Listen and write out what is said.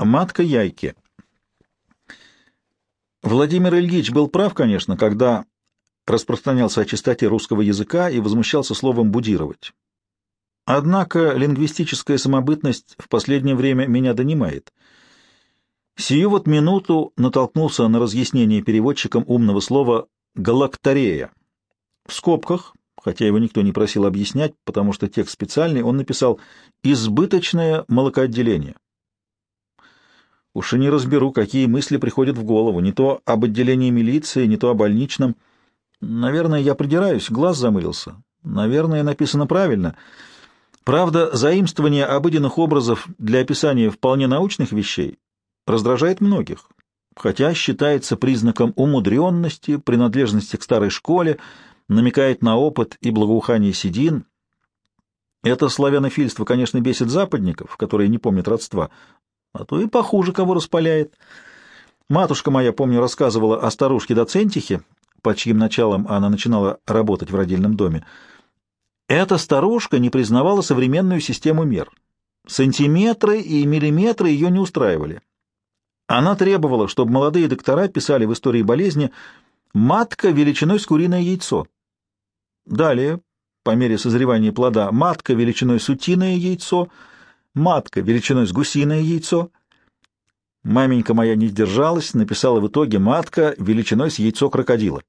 Матка яйки. Владимир Ильич был прав, конечно, когда распространялся о чистоте русского языка и возмущался словом «будировать». Однако лингвистическая самобытность в последнее время меня донимает. Сию вот минуту натолкнулся на разъяснение переводчиком умного слова «галактарея». В скобках, хотя его никто не просил объяснять, потому что текст специальный, он написал «избыточное молокоотделение». Уж и не разберу, какие мысли приходят в голову, не то об отделении милиции, не то о больничном. Наверное, я придираюсь, глаз замылился. Наверное, написано правильно. Правда, заимствование обыденных образов для описания вполне научных вещей раздражает многих, хотя считается признаком умудренности, принадлежности к старой школе, намекает на опыт и благоухание седин. Это славянофильство, конечно, бесит западников, которые не помнят родства, а то и похуже кого распаляет. Матушка моя, помню, рассказывала о старушке-доцентихе, под чьим началом она начинала работать в родильном доме. Эта старушка не признавала современную систему мер. Сантиметры и миллиметры ее не устраивали. Она требовала, чтобы молодые доктора писали в истории болезни «матка величиной с куриное яйцо». Далее, по мере созревания плода, матка величиной с утиное яйцо — матка величиной с гусиное яйцо. Маменька моя не сдержалась, написала в итоге матка величиной с яйцо крокодила.